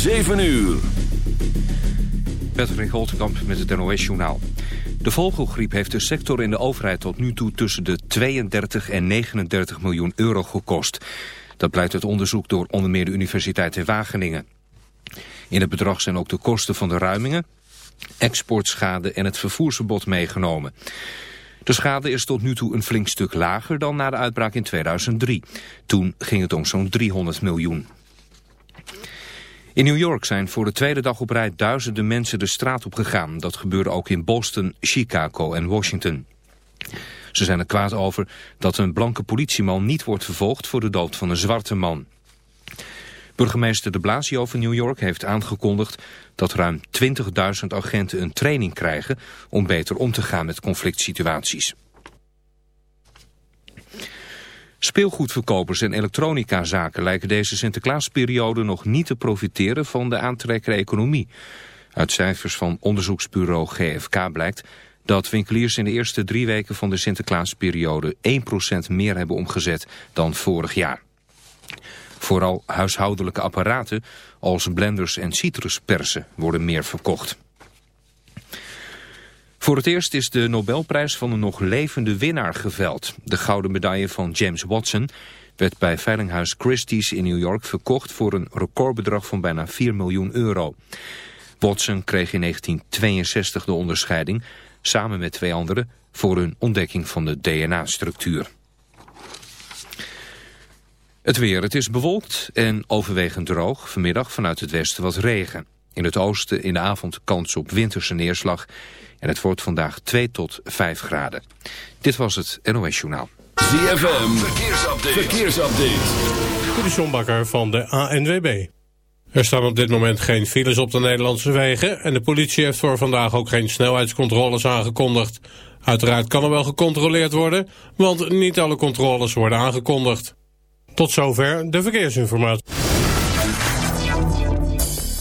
7 uur. Patrick Holtkamp met het NOS-journaal. De vogelgriep heeft de sector in de overheid tot nu toe tussen de 32 en 39 miljoen euro gekost. Dat blijkt uit onderzoek door onder meer de Universiteit in Wageningen. In het bedrag zijn ook de kosten van de ruimingen, exportschade en het vervoersverbod meegenomen. De schade is tot nu toe een flink stuk lager dan na de uitbraak in 2003. Toen ging het om zo'n 300 miljoen. In New York zijn voor de tweede dag op rij duizenden mensen de straat op gegaan. Dat gebeurde ook in Boston, Chicago en Washington. Ze zijn er kwaad over dat een blanke politieman niet wordt vervolgd voor de dood van een zwarte man. Burgemeester de Blasio van New York heeft aangekondigd dat ruim 20.000 agenten een training krijgen om beter om te gaan met conflict situaties. Speelgoedverkopers en elektronicazaken lijken deze Sinterklaasperiode nog niet te profiteren van de aantrekkende economie. Uit cijfers van onderzoeksbureau GFK blijkt dat winkeliers in de eerste drie weken van de Sinterklaasperiode 1% meer hebben omgezet dan vorig jaar. Vooral huishoudelijke apparaten als blenders en citruspersen worden meer verkocht. Voor het eerst is de Nobelprijs van een nog levende winnaar geveld. De gouden medaille van James Watson werd bij veilinghuis Christie's in New York verkocht voor een recordbedrag van bijna 4 miljoen euro. Watson kreeg in 1962 de onderscheiding, samen met twee anderen, voor hun ontdekking van de DNA-structuur. Het weer, het is bewolkt en overwegend droog. Vanmiddag vanuit het westen wat regen. In het oosten in de avond kans op winterse neerslag. En het wordt vandaag 2 tot 5 graden. Dit was het NOS Journaal. ZFM, verkeersupdate. verkeersupdate. Bakker van de ANWB. Er staan op dit moment geen files op de Nederlandse wegen... en de politie heeft voor vandaag ook geen snelheidscontroles aangekondigd. Uiteraard kan er wel gecontroleerd worden... want niet alle controles worden aangekondigd. Tot zover de verkeersinformatie.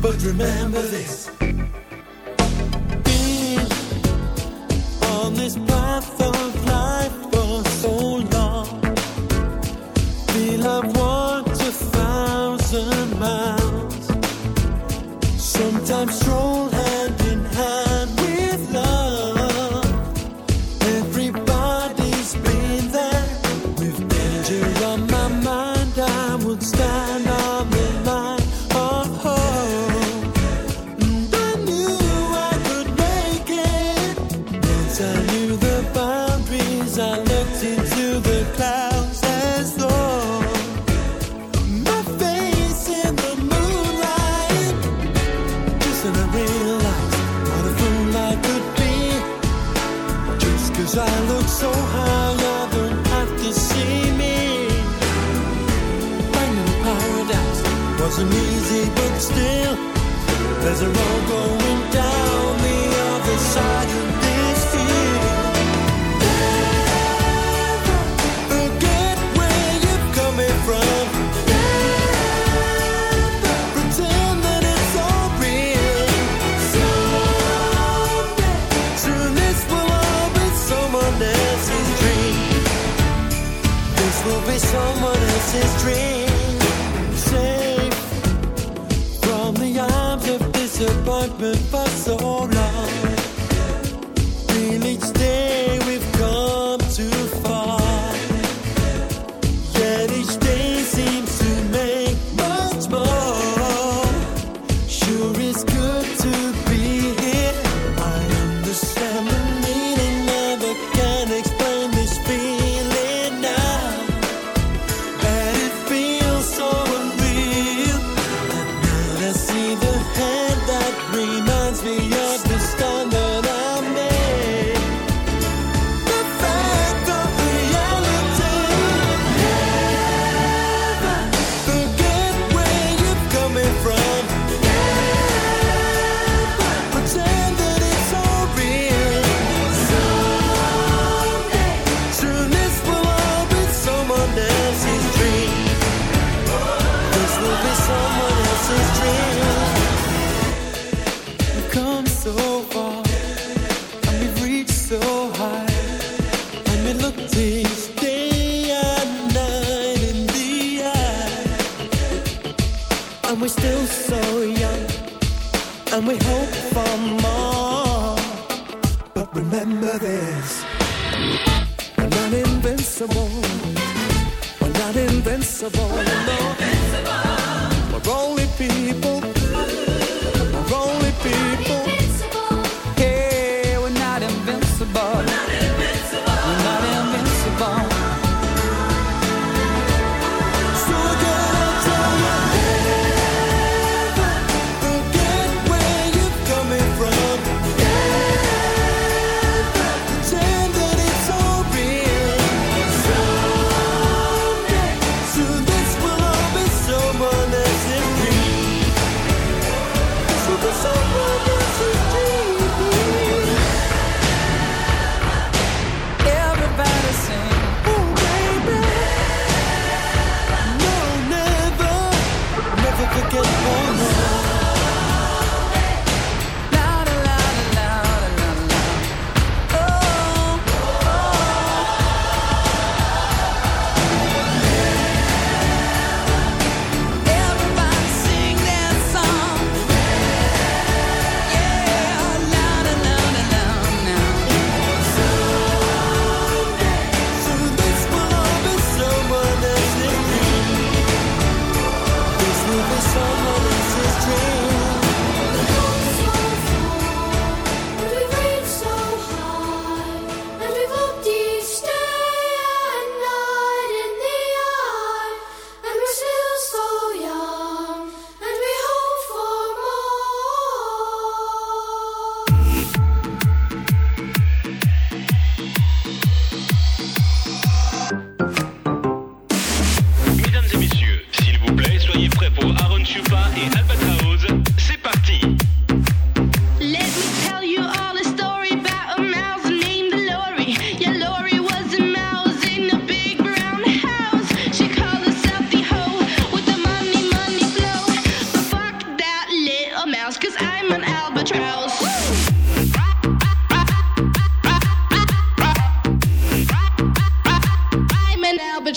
but remember this. Will be someone else's dream, safe from the arms of disappointment.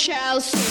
shall.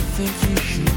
I think you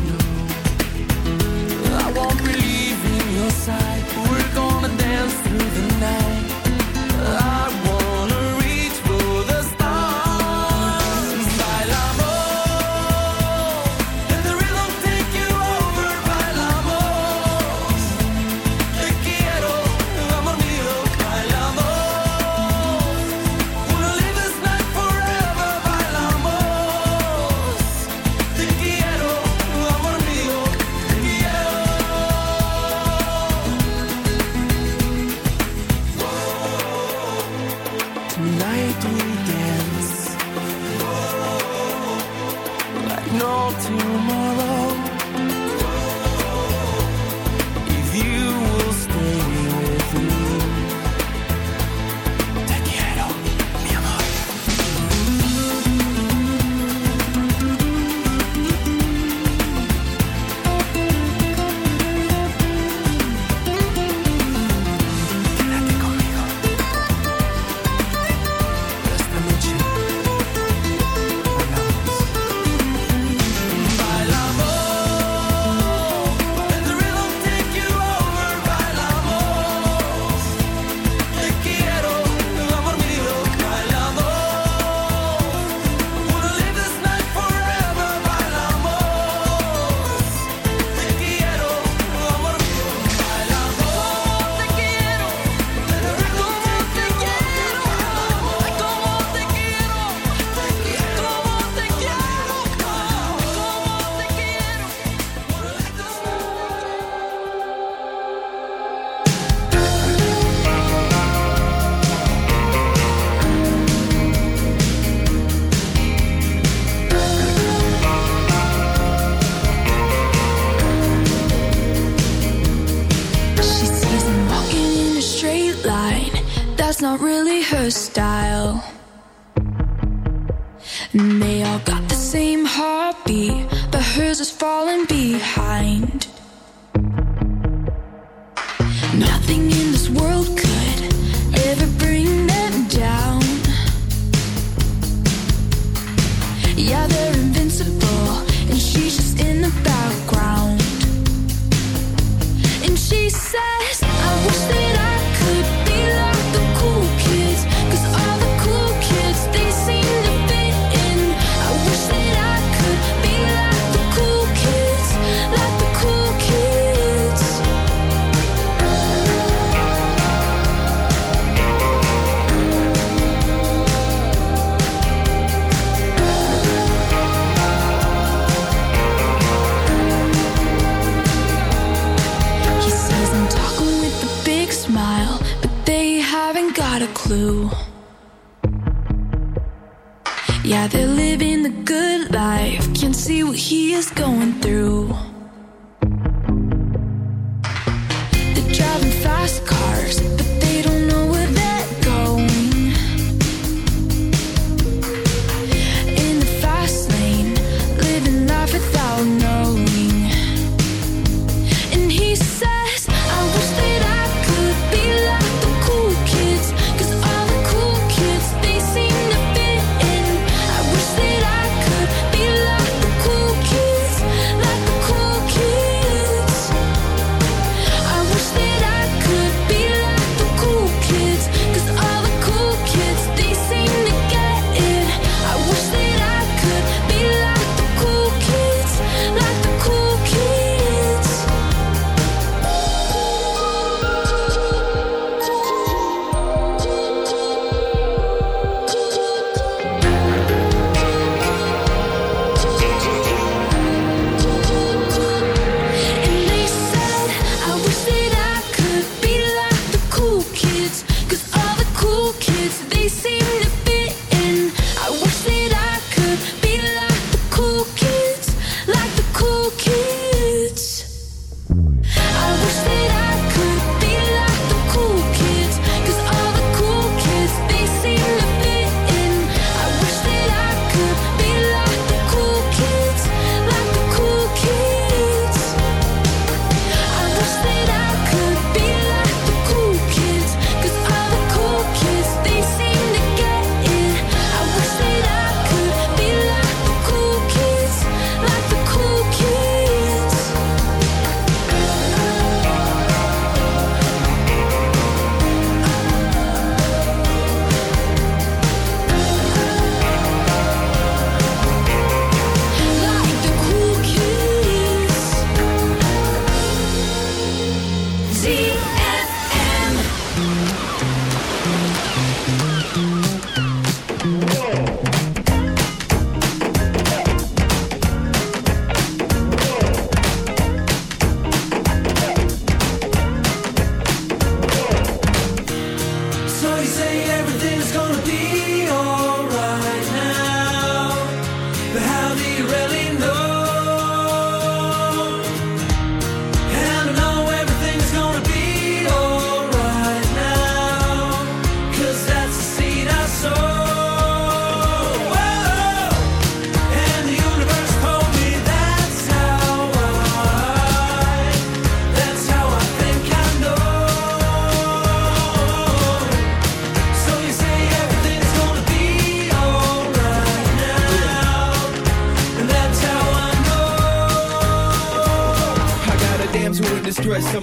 is gonna be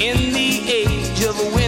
in the age of wind.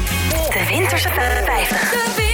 de Winterse 50.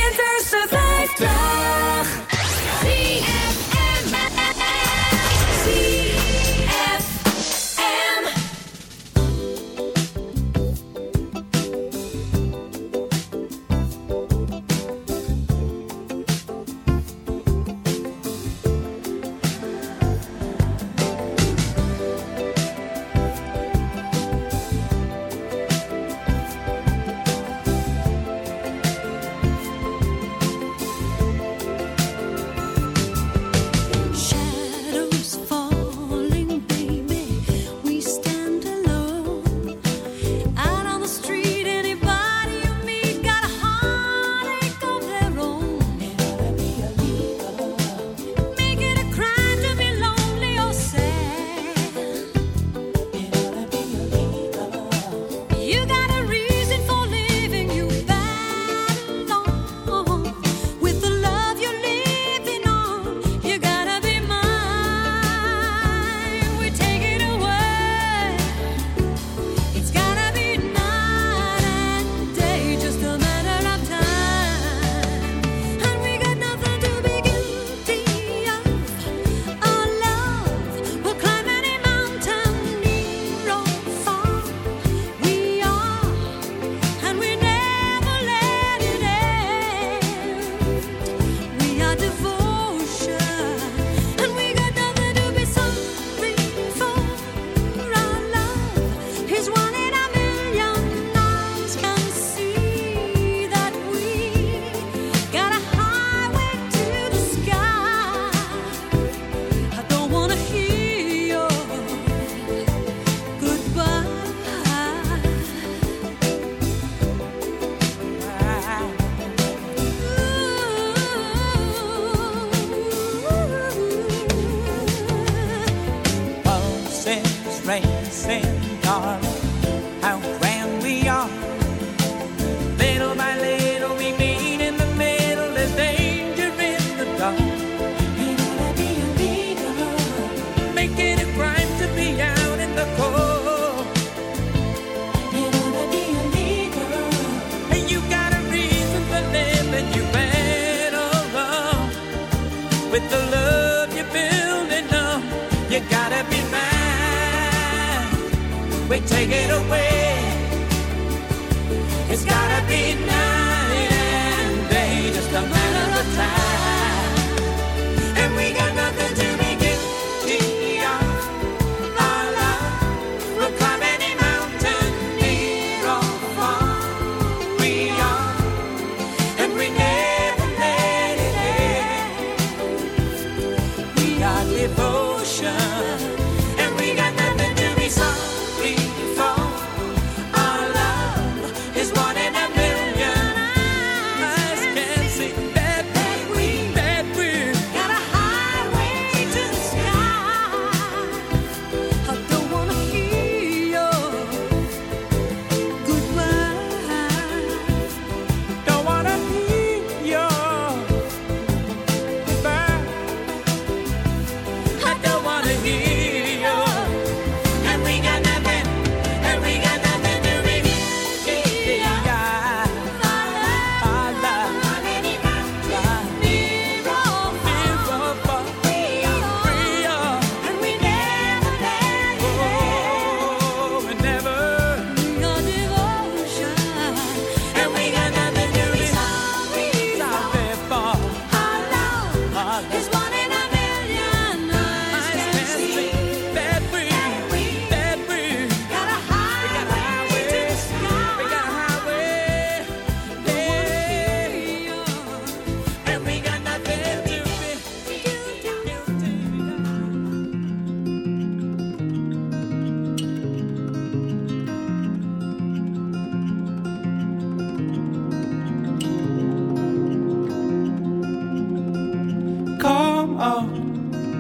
It's gotta be now.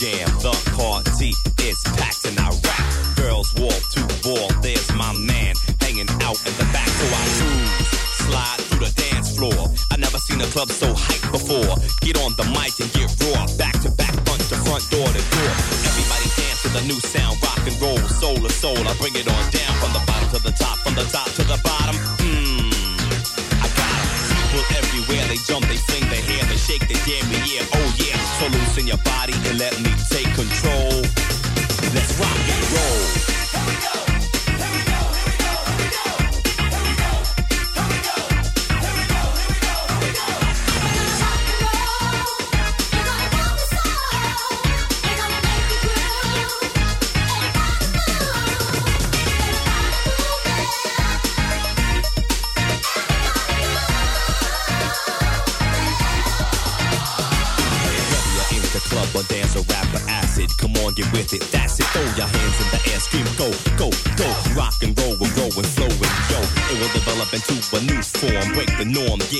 Jam, the party is packed and I rap. Girls wall to wall, there's my man hanging out in the back. So I cruise, slide through the dance floor. I never seen a club so hyped before. Get on the mic and get raw, back to back, punch the front door to door. Everybody dance to the new sound, rock and roll, soul to soul. I bring it on down and let me take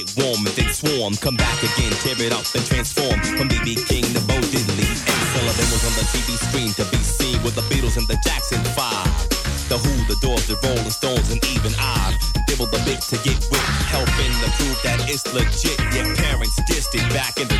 get warm and then swarm. Come back again, tear it up and transform. From BB King to Bo Diddley. And Sullivan was on the TV screen to be seen with the Beatles and the Jackson 5. The Who, the Doors, the Rolling Stones, and even I. Dibble the bit to get with. Helping to prove that it's legit. Your parents dissed it back in the